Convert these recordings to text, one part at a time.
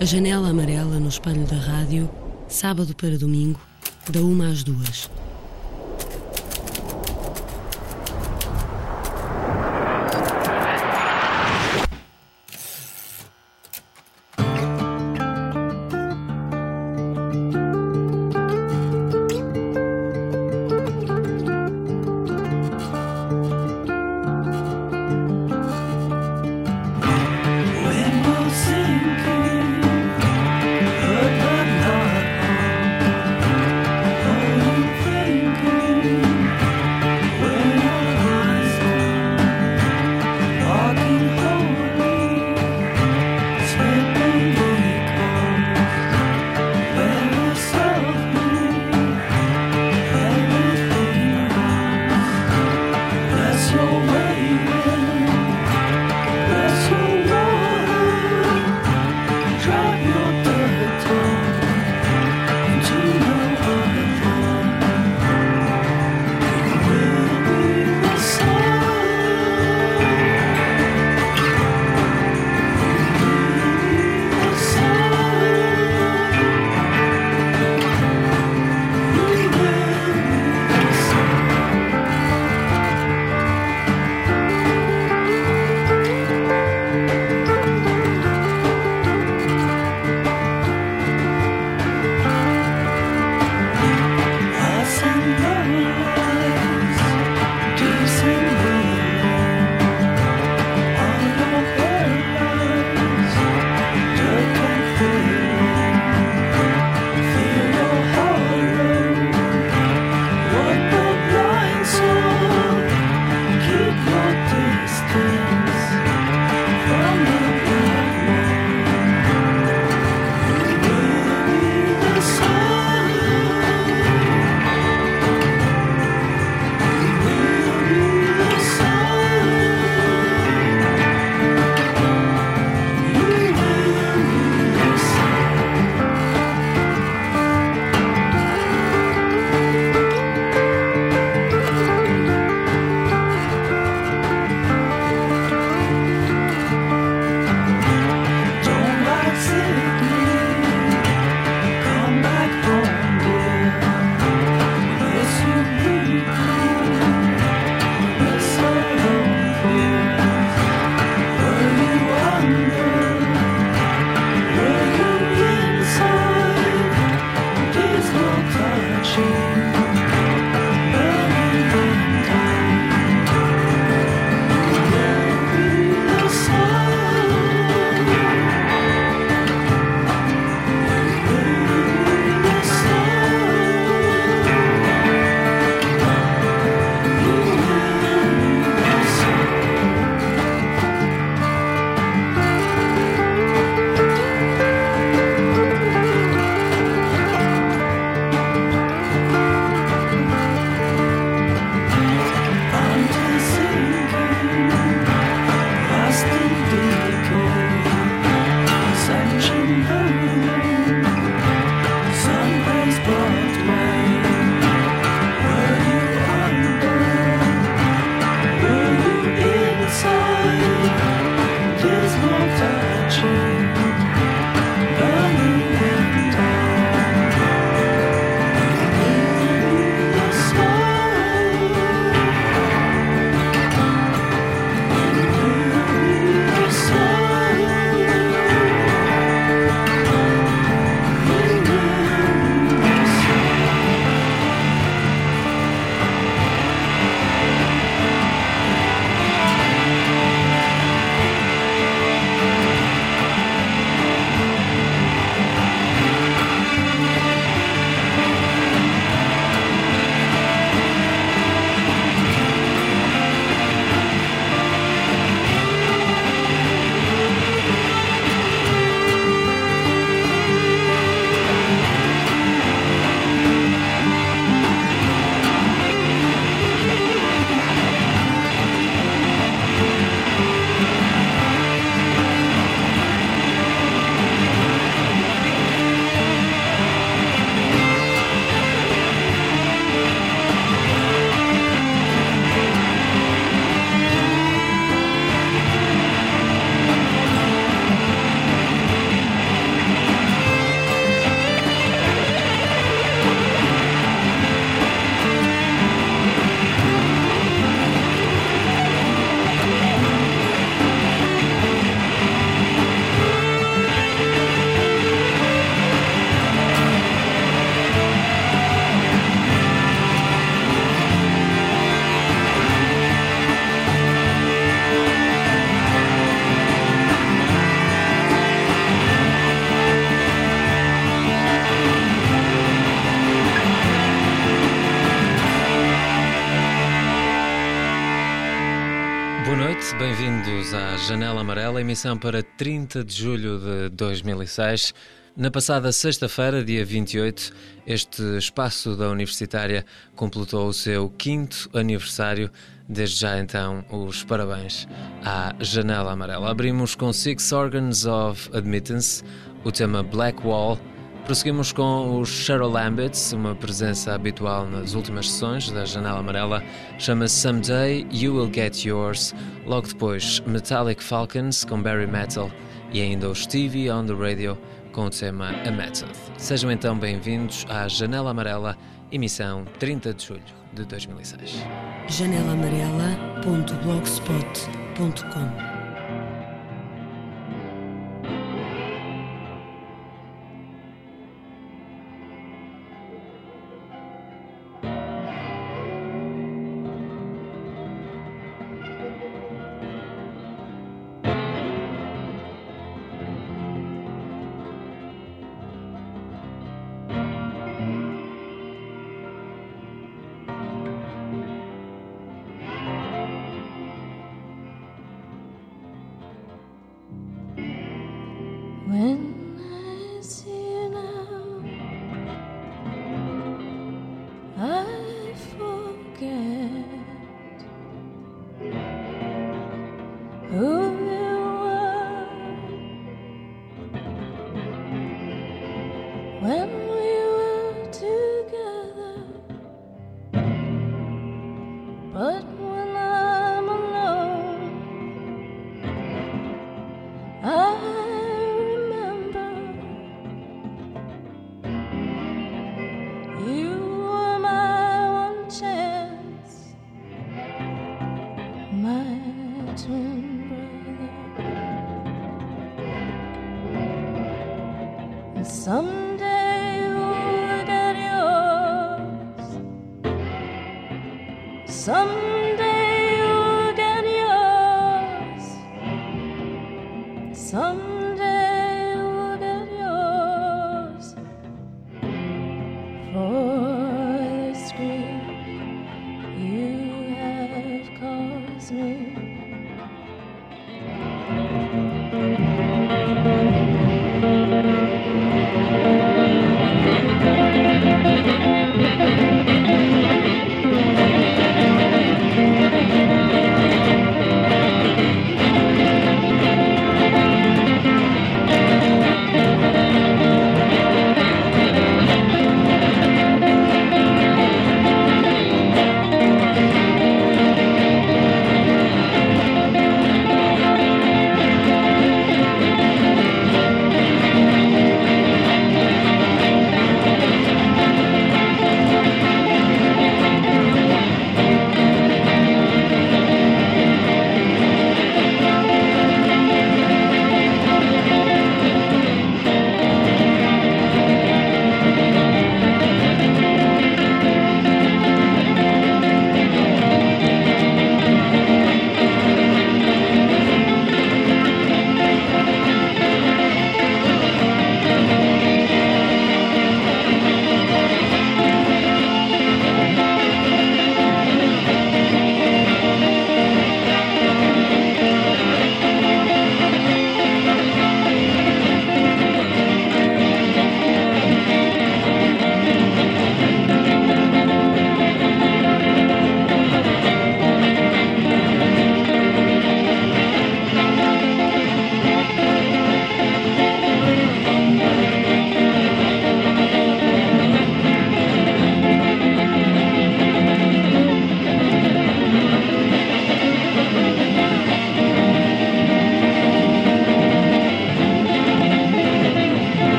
A janela amarela no espelho da rádio, sábado para domingo, da uma às duas. Janela Amarela, emissão para 30 de julho de 2006. Na passada sexta-feira, dia 28, este espaço da Universitária completou o seu quinto aniversário. Desde já, então, os parabéns à Janela Amarela. Abrimos com Six Organs of Admittance, o tema Black Wall Prosseguimos com os Cheryl Lambits, uma presença habitual nas últimas sessões da Janela Amarela. Chama-se Someday You Will Get Yours. Logo depois, Metallic Falcons com Barry Metal e ainda o Stevie on the Radio com o tema A Method. Sejam então bem-vindos à Janela Amarela, emissão 30 de julho de 2006. janelamarela.blogspot.com When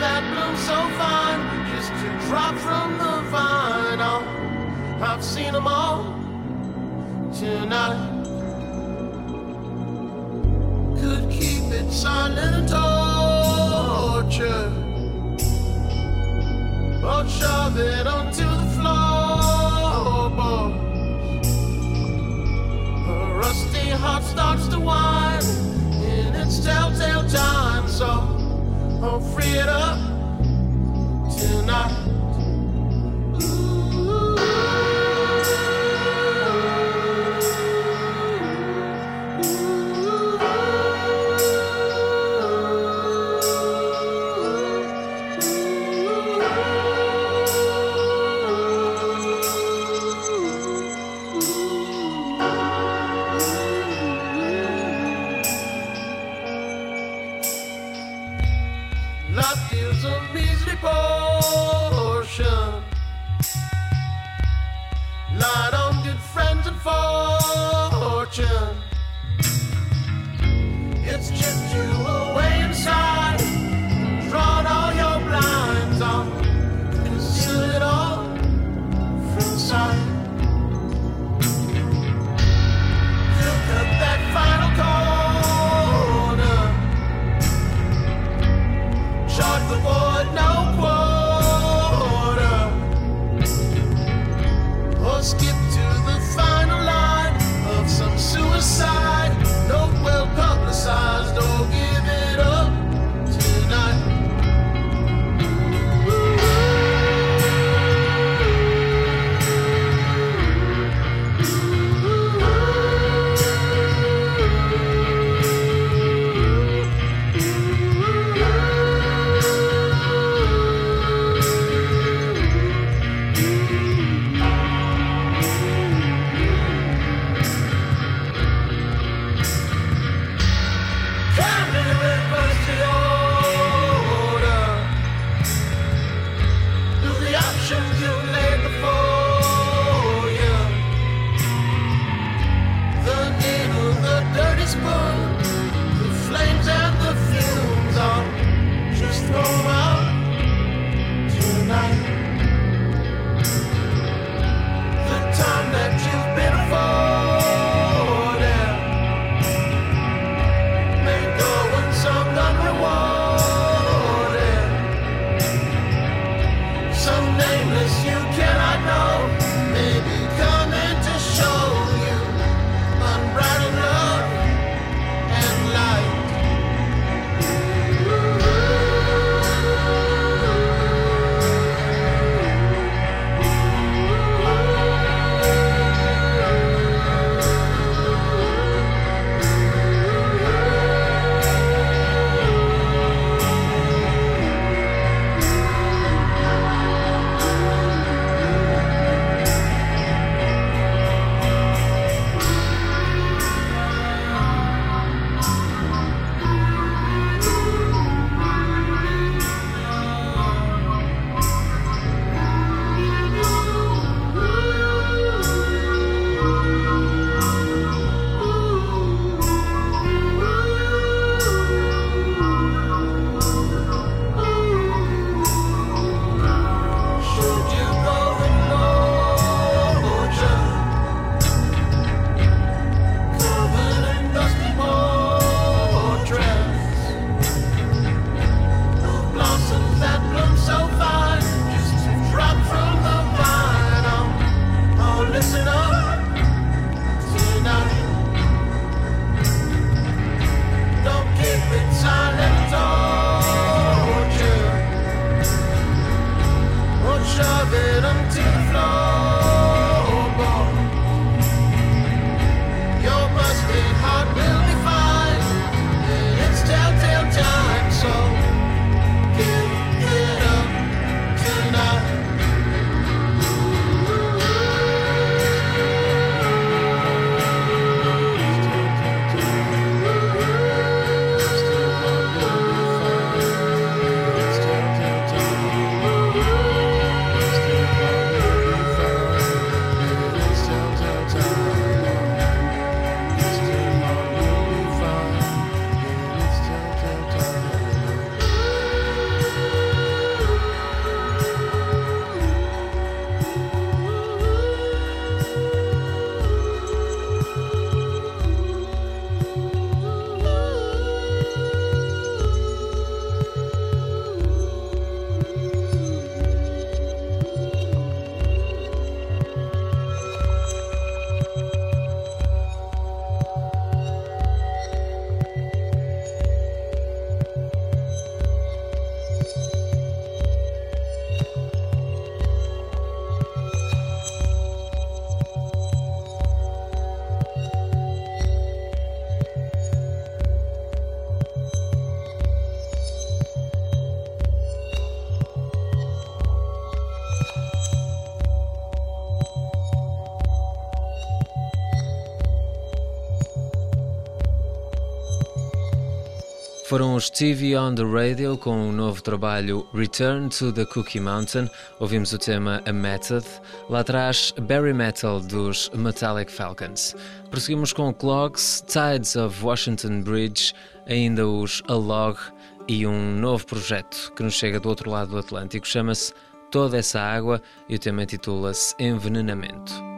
that bloom so fine, just to drop from the vine. Oh, I've seen them all tonight. Could keep it silent torture. Or shove it onto the floorboard. Her rusty heart starts to whine her freed up tonight. Foram os TV on the Radio com o novo trabalho Return to the Cookie Mountain. Ouvimos o tema A Method. Lá atrás, Barry Metal dos Metallic Falcons. Prosseguimos com Clogs, Tides of Washington Bridge, ainda os A Log e um novo projeto que nos chega do outro lado do Atlântico. Chama-se Toda essa Água e o tema intitula-se Envenenamento.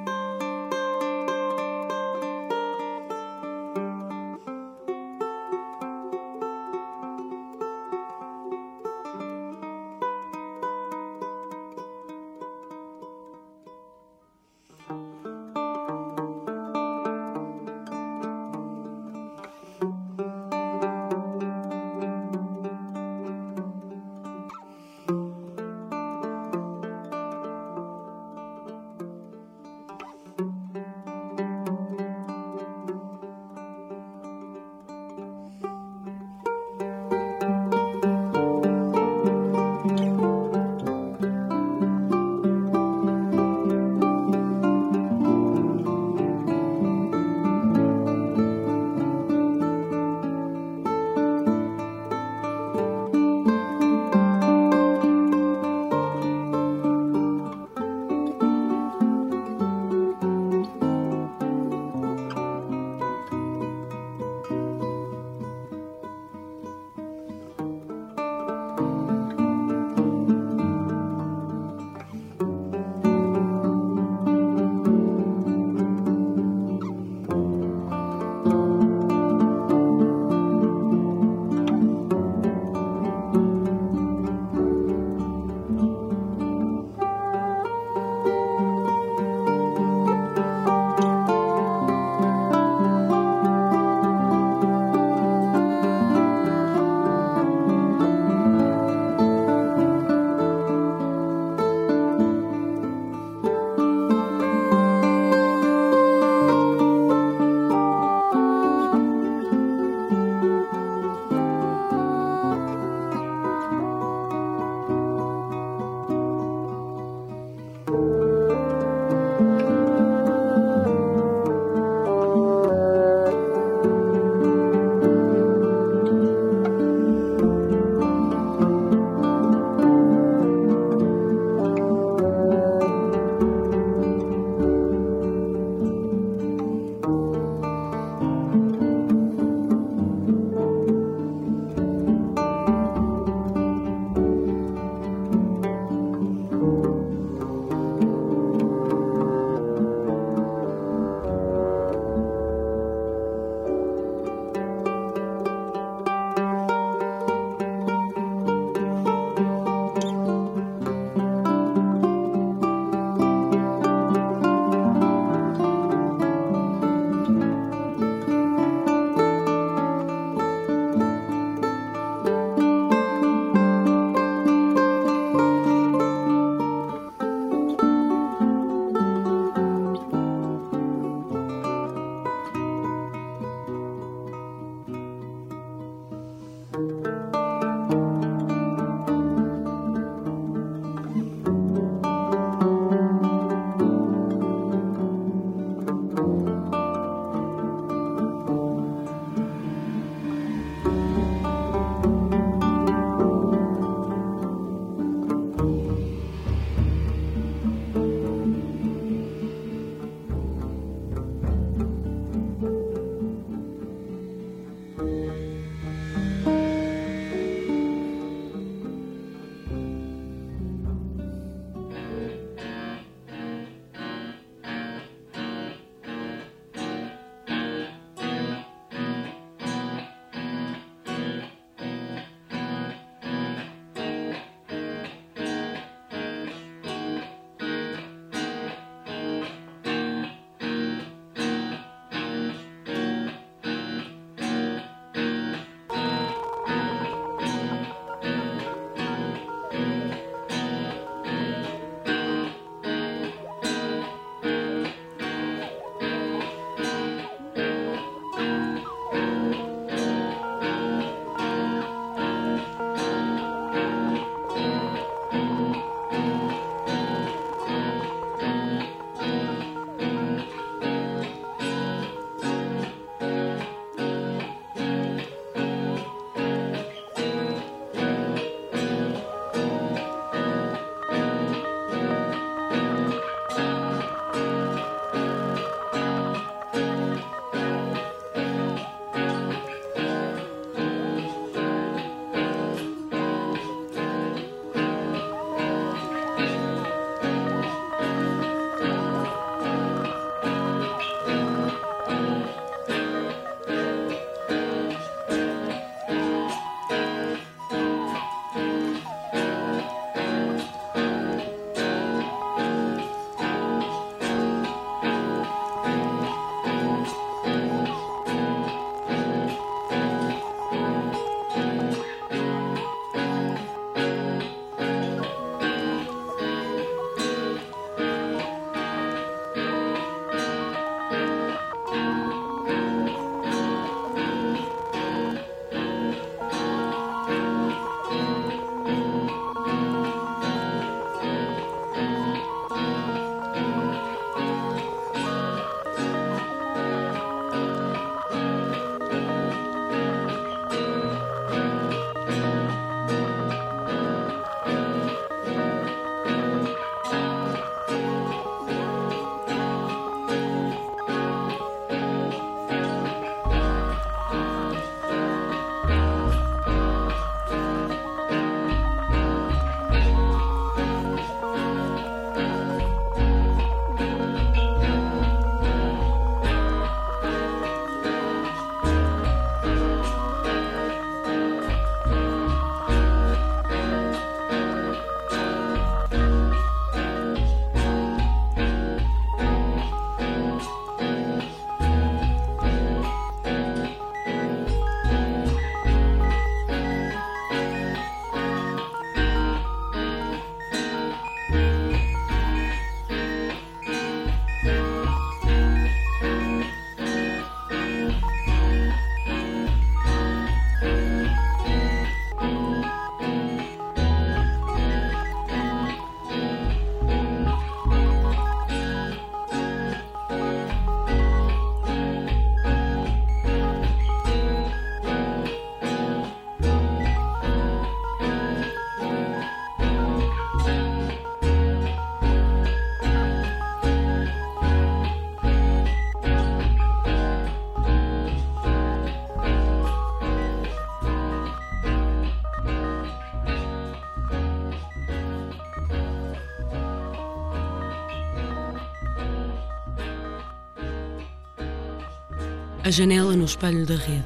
A janela no espelho da rede.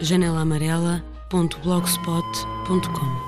janelaamarela.blogspot.com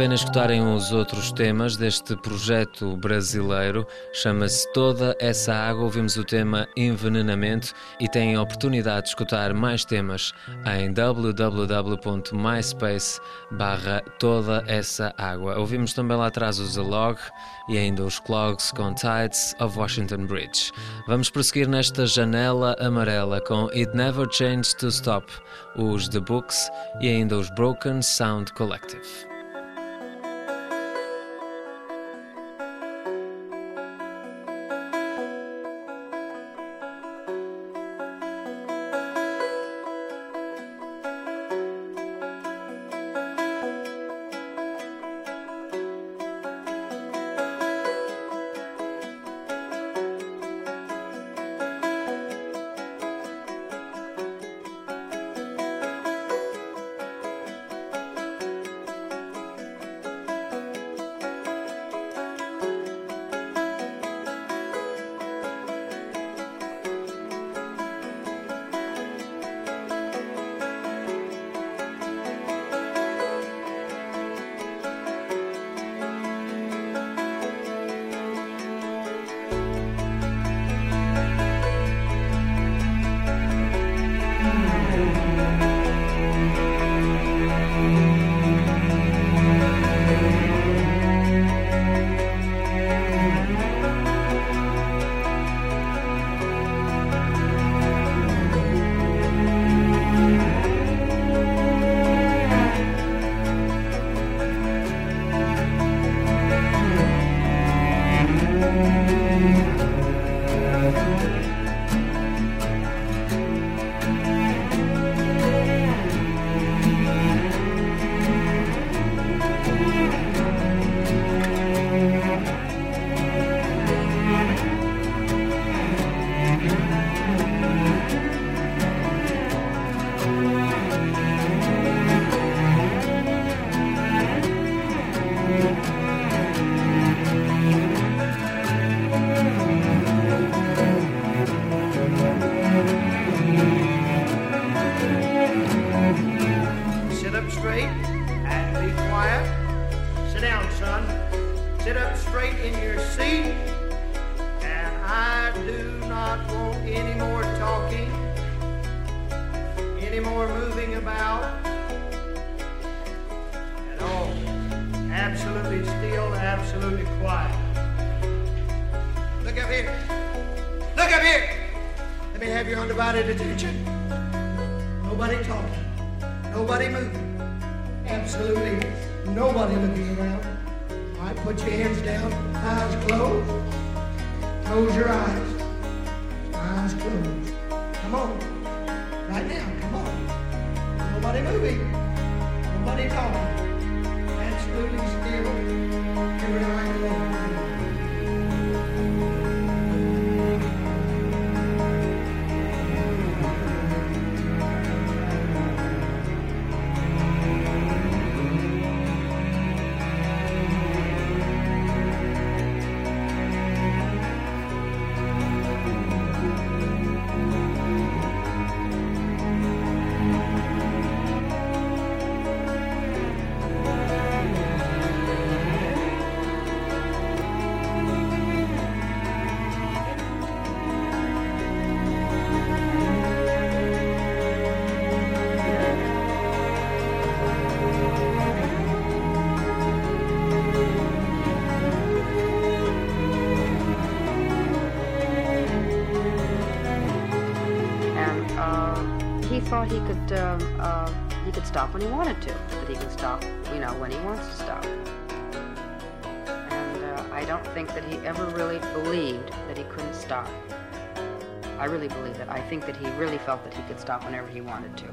pena escutarem os outros temas deste projeto brasileiro. Chama-se Toda Essa Água. Ouvimos o tema Envenenamento e têm a oportunidade de escutar mais temas em www.myspace barra Toda Essa Água. Ouvimos também lá atrás os Alog e ainda os Clogs com Tides of Washington Bridge. Vamos prosseguir nesta janela amarela com It Never Changed to Stop, os The Books e ainda os Broken Sound Collective. Eyes. Come on. Right now, come on. Nobody moving. Nobody talking. Absolutely still. Think that he really felt that he could stop whenever he wanted to.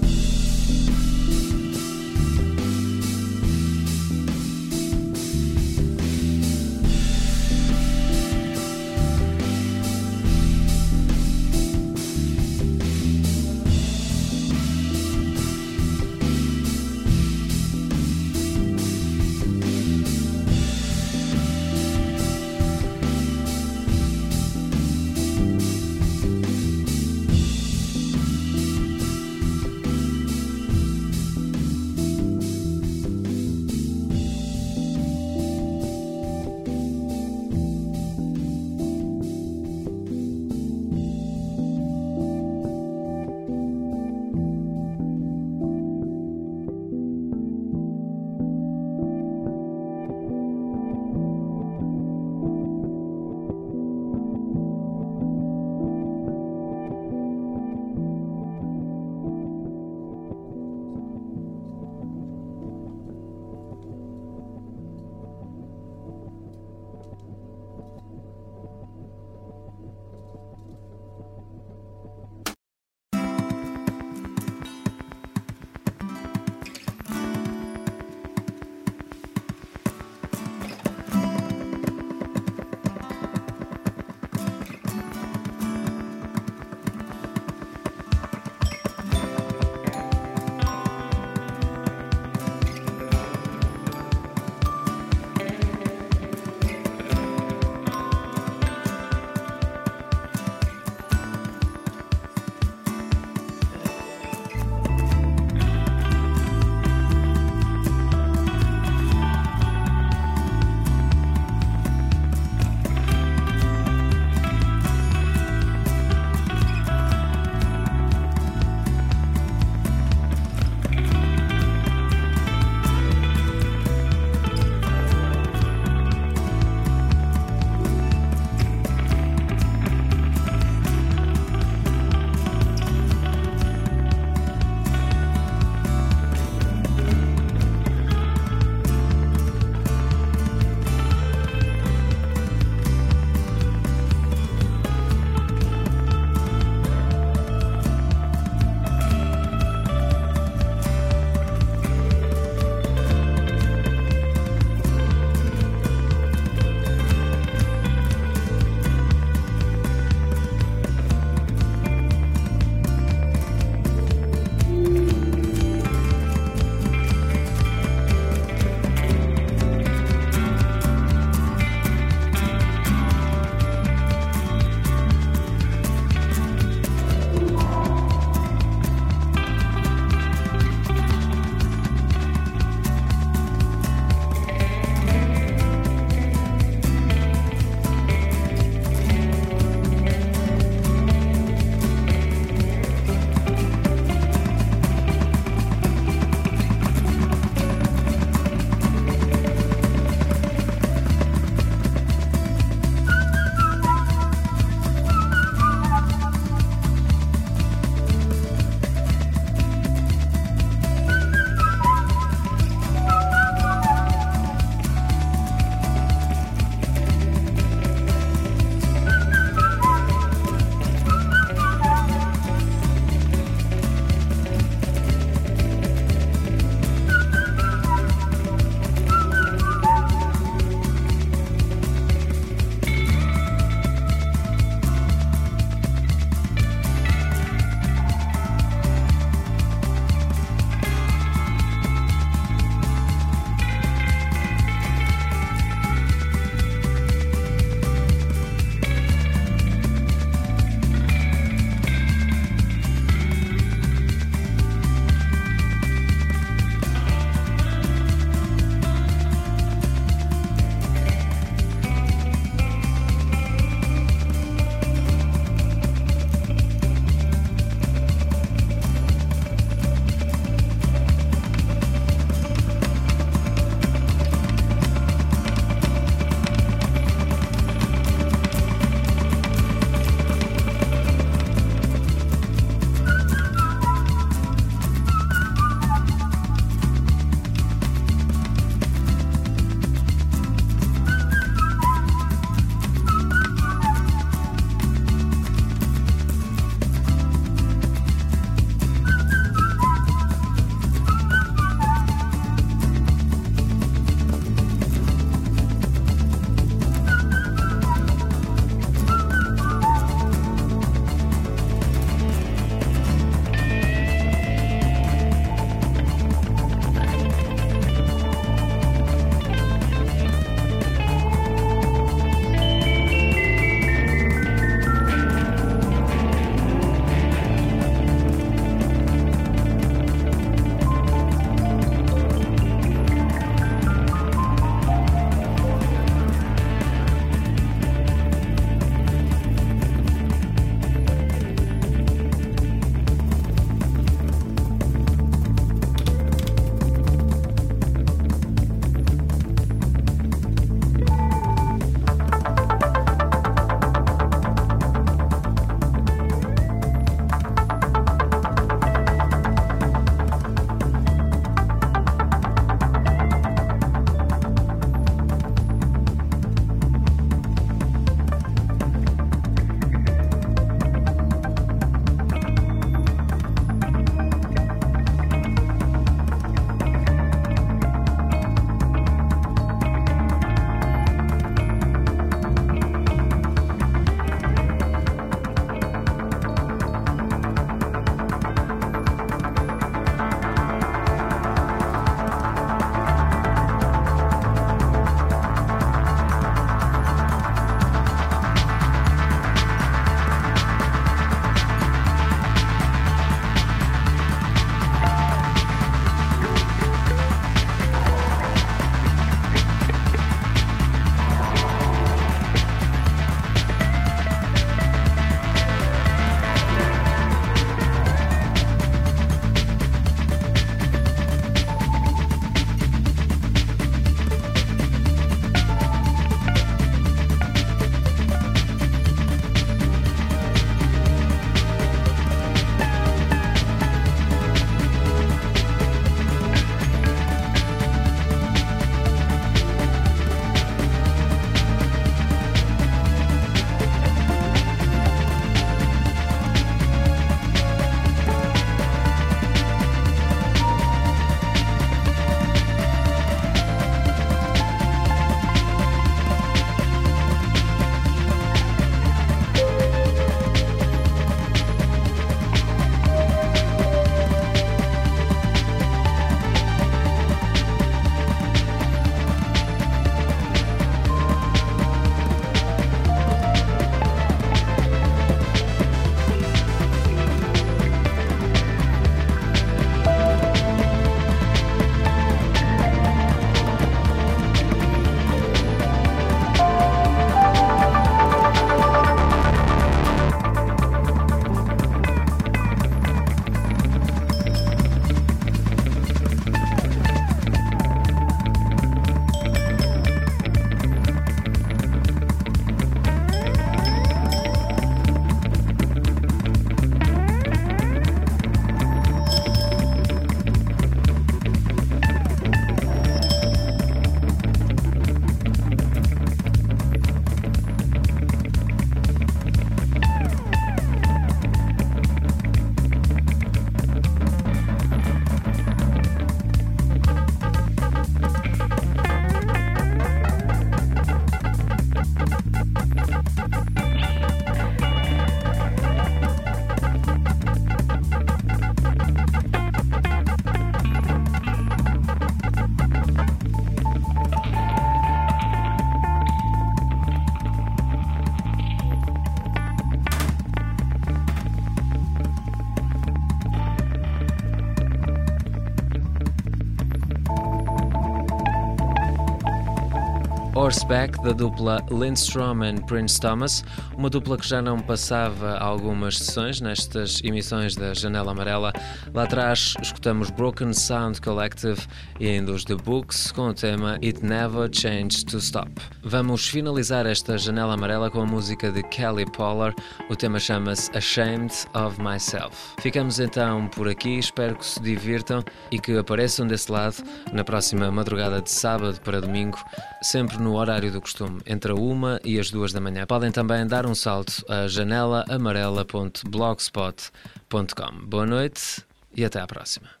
Horseback, da dupla Lindstrom and Prince Thomas, uma dupla que já não passava algumas sessões nestas emissões da Janela Amarela. Lá atrás escutamos Broken Sound Collective e ainda os The Books com o tema It Never Changed to Stop. Vamos finalizar esta Janela Amarela com a música de Kelly Pollard. O tema chama-se Ashamed of Myself. Ficamos então por aqui, espero que se divirtam e que apareçam desse lado na próxima madrugada de sábado para domingo, sempre no horário do costume, entre a uma e as duas da manhã. Podem também dar um salto a janelaamarela.blogspot.com. Boa noite e até à próxima.